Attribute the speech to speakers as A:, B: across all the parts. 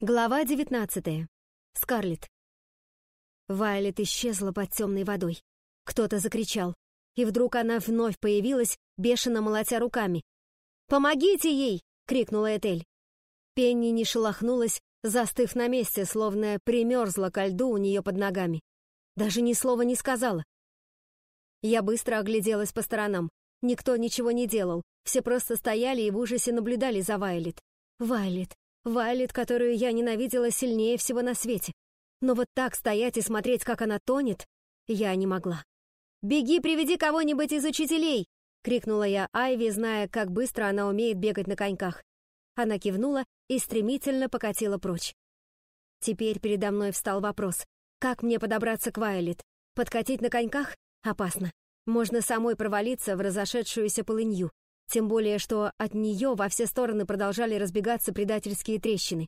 A: Глава 19. Скарлетт. Вайлет исчезла под темной водой. Кто-то закричал, и вдруг она вновь появилась, бешено молотя руками. «Помогите ей!» — крикнула Этель. Пенни не шелохнулась, застыв на месте, словно примерзла ко льду у нее под ногами. Даже ни слова не сказала. Я быстро огляделась по сторонам. Никто ничего не делал, все просто стояли и в ужасе наблюдали за Вайлет. Вайлет, Вайлет, которую я ненавидела сильнее всего на свете. Но вот так стоять и смотреть, как она тонет, я не могла. «Беги, приведи кого-нибудь из учителей!» — крикнула я Айви, зная, как быстро она умеет бегать на коньках. Она кивнула и стремительно покатила прочь. Теперь передо мной встал вопрос. Как мне подобраться к Вайлет? Подкатить на коньках? Опасно. Можно самой провалиться в разошедшуюся полынью. Тем более, что от нее во все стороны продолжали разбегаться предательские трещины.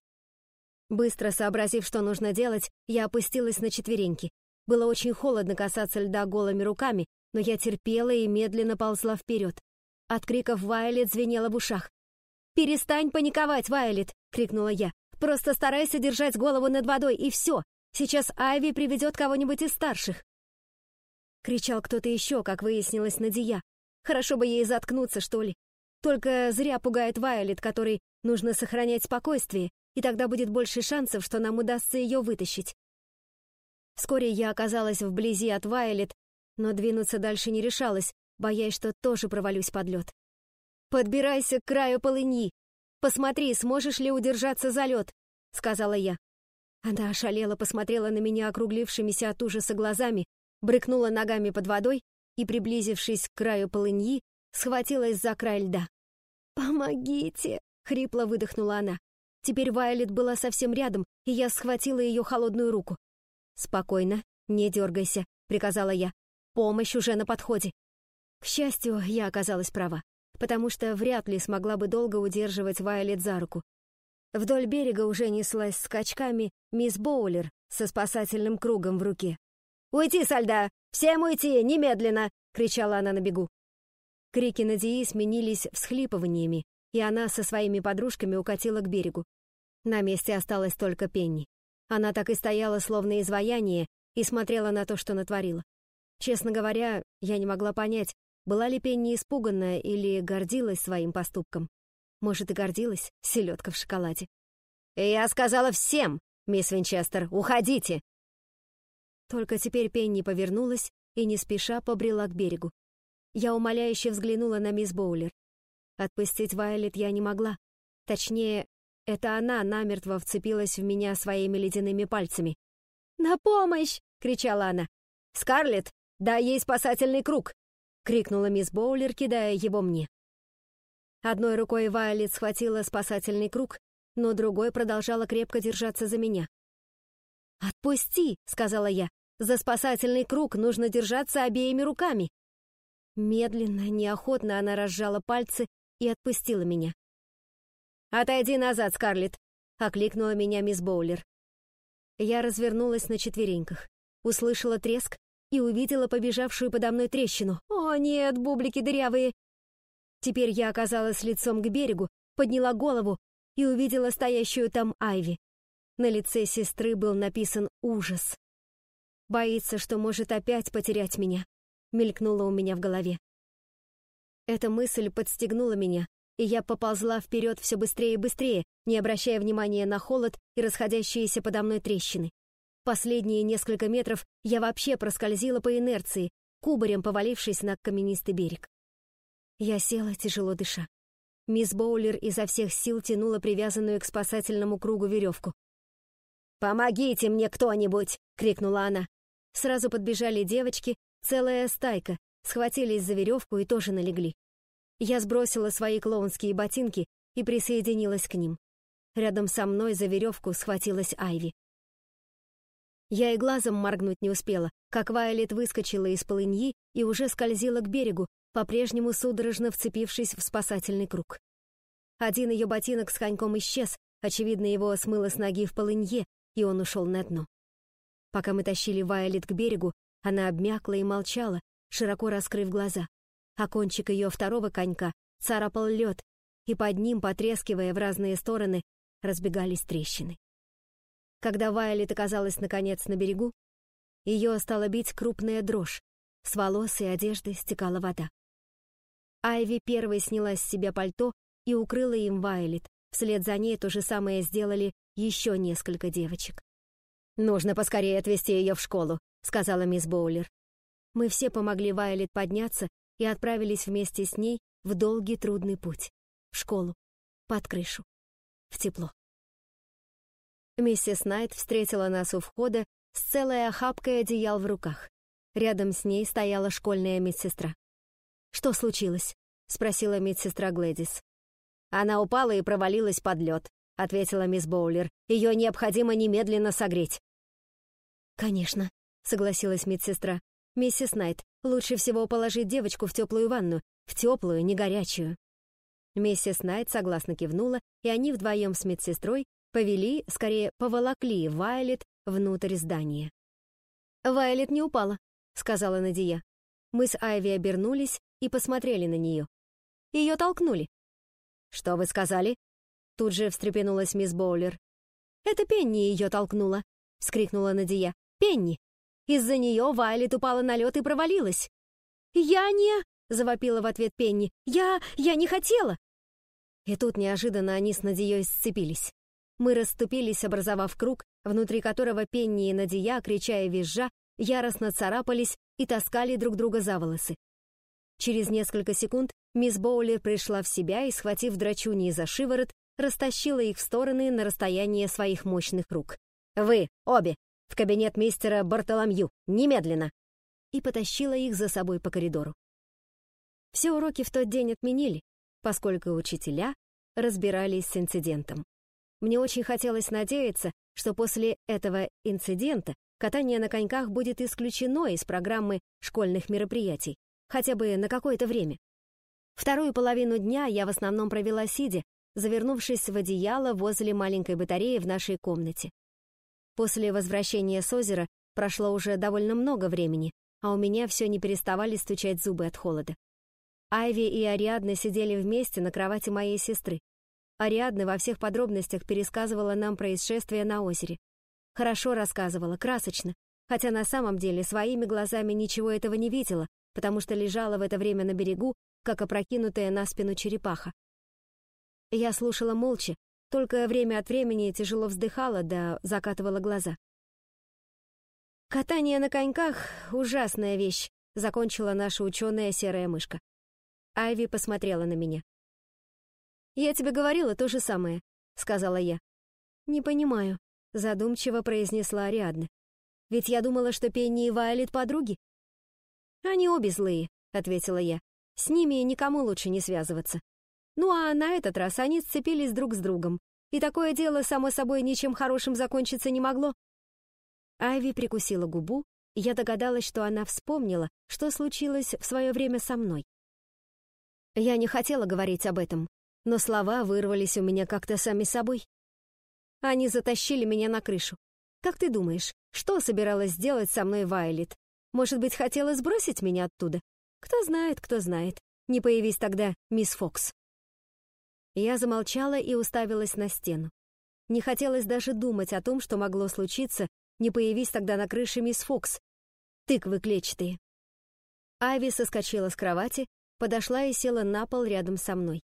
A: Быстро сообразив, что нужно делать, я опустилась на четвереньки. Было очень холодно касаться льда голыми руками, но я терпела и медленно ползла вперед. От криков Вайлет звенело в ушах. «Перестань паниковать, Вайлет!» — крикнула я. «Просто старайся держать голову над водой, и все! Сейчас Айви приведет кого-нибудь из старших!» Кричал кто-то еще, как выяснилось, Надия, Хорошо бы ей заткнуться, что ли. Только зря пугает Вайолет, которой нужно сохранять спокойствие, и тогда будет больше шансов, что нам удастся ее вытащить. Вскоре я оказалась вблизи от Вайолет, но двинуться дальше не решалась, боясь, что тоже провалюсь под лед. «Подбирайся к краю полыньи. Посмотри, сможешь ли удержаться за лед», — сказала я. Она ошалела, посмотрела на меня округлившимися от ужаса глазами, брыкнула ногами под водой и, приблизившись к краю полыньи, схватилась за край льда. «Помогите!» — хрипло выдохнула она. Теперь Вайлет была совсем рядом, и я схватила ее холодную руку. «Спокойно, не дергайся», — приказала я. «Помощь уже на подходе». К счастью, я оказалась права, потому что вряд ли смогла бы долго удерживать Вайлет за руку. Вдоль берега уже неслась скачками мисс Боулер со спасательным кругом в руке. «Уйти со льда! Всем уйти! Немедленно!» — кричала она на бегу. Крики Надии сменились всхлипываниями, и она со своими подружками укатила к берегу. На месте осталась только Пенни. Она так и стояла, словно изваяние, и смотрела на то, что натворила. Честно говоря, я не могла понять, была ли Пенни испуганная или гордилась своим поступком. Может, и гордилась, селедка в шоколаде. «Я сказала всем, мисс Винчестер, уходите!» Только теперь Пенни повернулась и не спеша побрела к берегу. Я умоляюще взглянула на мисс Боулер. Отпустить Вайлет я не могла. Точнее, это она намертво вцепилась в меня своими ледяными пальцами. «На помощь!» — кричала она. «Скарлетт, дай ей спасательный круг!» — крикнула мисс Боулер, кидая его мне. Одной рукой Вайлет схватила спасательный круг, но другой продолжала крепко держаться за меня. «Отпусти!» — сказала я. За спасательный круг нужно держаться обеими руками. Медленно, неохотно она разжала пальцы и отпустила меня. «Отойди назад, Скарлетт!» — окликнула меня мисс Боулер. Я развернулась на четвереньках, услышала треск и увидела побежавшую подо мной трещину. «О, нет, бублики дырявые!» Теперь я оказалась лицом к берегу, подняла голову и увидела стоящую там Айви. На лице сестры был написан ужас. Боится, что может опять потерять меня, мелькнуло у меня в голове. Эта мысль подстегнула меня, и я поползла вперед все быстрее и быстрее, не обращая внимания на холод и расходящиеся подо мной трещины. Последние несколько метров я вообще проскользила по инерции, кубарем повалившись на каменистый берег. Я села, тяжело дыша. Мисс Боулер изо всех сил тянула привязанную к спасательному кругу веревку. «Помогите мне кто-нибудь!» — крикнула она. Сразу подбежали девочки, целая стайка, схватились за веревку и тоже налегли. Я сбросила свои клоунские ботинки и присоединилась к ним. Рядом со мной за веревку схватилась Айви. Я и глазом моргнуть не успела, как Вайлет выскочила из полыньи и уже скользила к берегу, по-прежнему судорожно вцепившись в спасательный круг. Один ее ботинок с коньком исчез, очевидно, его смыло с ноги в полынье, и он ушел на дно. Пока мы тащили Вайолет к берегу, она обмякла и молчала, широко раскрыв глаза. А кончик ее второго конька царапал лед, и под ним, потрескивая в разные стороны, разбегались трещины. Когда Вайолет оказалась наконец на берегу, ее стала бить крупная дрожь, с волос и одежды стекала вода. Айви первой сняла с себя пальто и укрыла им Вайлет. Вслед за ней то же самое сделали еще несколько девочек. «Нужно поскорее отвезти ее в школу», — сказала мисс Боулер. Мы все помогли Вайлет подняться и отправились вместе с ней в долгий трудный путь. В школу, под крышу, в тепло. Миссис Найт встретила нас у входа с целой охапкой одеял в руках. Рядом с ней стояла школьная медсестра. «Что случилось?» — спросила медсестра Глэдис. «Она упала и провалилась под лед», — ответила мисс Боулер. «Ее необходимо немедленно согреть». «Конечно», — согласилась медсестра. «Миссис Найт, лучше всего положить девочку в теплую ванну, в теплую, не горячую». Миссис Найт согласно кивнула, и они вдвоем с медсестрой повели, скорее поволокли Вайлет внутрь здания. «Вайлет не упала», — сказала Надия. Мы с Айви обернулись и посмотрели на нее. Ее толкнули. «Что вы сказали?» Тут же встрепенулась мисс Боулер. «Это Пенни ее толкнула», — вскрикнула Надия. «Пенни! Из-за нее Вайлет упала на лед и провалилась». «Я не...» — завопила в ответ Пенни. «Я... я не хотела!» И тут неожиданно они с Надией сцепились. Мы расступились, образовав круг, внутри которого Пенни и Надия, крича и визжа, яростно царапались и таскали друг друга за волосы. Через несколько секунд мисс Боулер пришла в себя и, схватив драчуни за шиворот, растащила их в стороны на расстояние своих мощных рук. «Вы, обе, в кабинет мистера Бартоломью, немедленно!» и потащила их за собой по коридору. Все уроки в тот день отменили, поскольку учителя разбирались с инцидентом. Мне очень хотелось надеяться, что после этого инцидента катание на коньках будет исключено из программы школьных мероприятий, хотя бы на какое-то время. Вторую половину дня я в основном провела сидя, завернувшись в одеяло возле маленькой батареи в нашей комнате. После возвращения с озера прошло уже довольно много времени, а у меня все не переставали стучать зубы от холода. Айви и Ариадна сидели вместе на кровати моей сестры. Ариадна во всех подробностях пересказывала нам происшествие на озере. Хорошо рассказывала, красочно, хотя на самом деле своими глазами ничего этого не видела, потому что лежала в это время на берегу, как опрокинутая на спину черепаха. Я слушала молча, только время от времени тяжело вздыхала да закатывала глаза. «Катание на коньках — ужасная вещь», — закончила наша ученая серая мышка. Айви посмотрела на меня. «Я тебе говорила то же самое», — сказала я. «Не понимаю», — задумчиво произнесла Ариадна. «Ведь я думала, что Пенни и Вайлет подруги». «Они обе злые», — ответила я. «С ними никому лучше не связываться». Ну а на этот раз они сцепились друг с другом, и такое дело, само собой, ничем хорошим закончиться не могло. Айви прикусила губу, я догадалась, что она вспомнила, что случилось в свое время со мной. Я не хотела говорить об этом, но слова вырвались у меня как-то сами собой. Они затащили меня на крышу. Как ты думаешь, что собиралась сделать со мной Вайлет? Может быть, хотела сбросить меня оттуда? Кто знает, кто знает. Не появись тогда мисс Фокс. Я замолчала и уставилась на стену. Не хотелось даже думать о том, что могло случиться, не появись тогда на крыше мисс Фокс. Тыквы клетчатые. Айви соскочила с кровати, подошла и села на пол рядом со мной.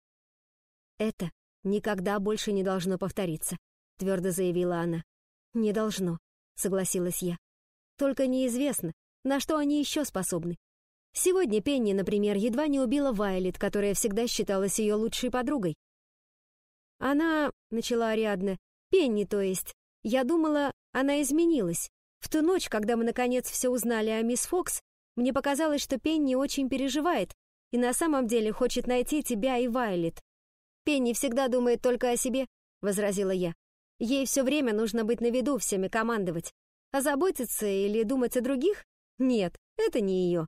A: «Это никогда больше не должно повториться», — твердо заявила она. «Не должно», — согласилась я. «Только неизвестно, на что они еще способны. Сегодня Пенни, например, едва не убила Вайлет, которая всегда считалась ее лучшей подругой. Она, — начала Ариадна, — Пенни, то есть. Я думала, она изменилась. В ту ночь, когда мы наконец все узнали о мисс Фокс, мне показалось, что Пенни очень переживает и на самом деле хочет найти тебя и Вайлет. «Пенни всегда думает только о себе», — возразила я. «Ей все время нужно быть на виду, всеми командовать. А заботиться или думать о других? Нет, это не ее».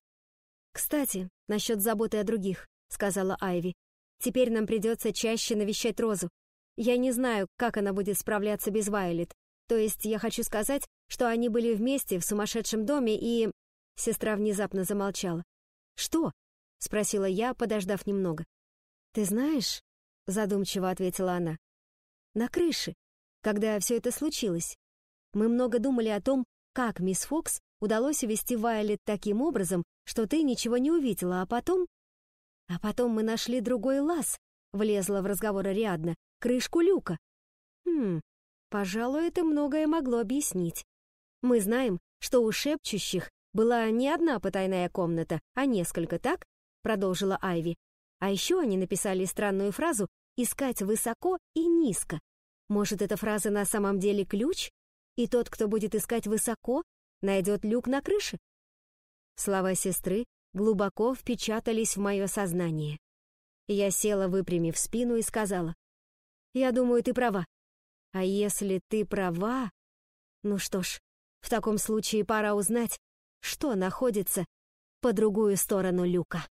A: «Кстати, насчет заботы о других», — сказала Айви. «Теперь нам придется чаще навещать Розу. Я не знаю, как она будет справляться без Вайлет. То есть я хочу сказать, что они были вместе в сумасшедшем доме и...» Сестра внезапно замолчала. «Что?» — спросила я, подождав немного. «Ты знаешь, задумчиво ответила она. На крыше, когда все это случилось. Мы много думали о том, как мисс Фокс удалось увести Вайолет таким образом, что ты ничего не увидела, а потом... А потом мы нашли другой лаз, влезла в разговор Ариадна, крышку люка. Хм, пожалуй, это многое могло объяснить. Мы знаем, что у шепчущих была не одна потайная комната, а несколько, так? Продолжила Айви. А еще они написали странную фразу «искать высоко и низко». Может, эта фраза на самом деле ключ? И тот, кто будет искать высоко, найдет люк на крыше? Слова сестры глубоко впечатались в мое сознание. Я села, выпрямив спину, и сказала, «Я думаю, ты права. А если ты права... Ну что ж, в таком случае пора узнать, что находится по другую сторону люка».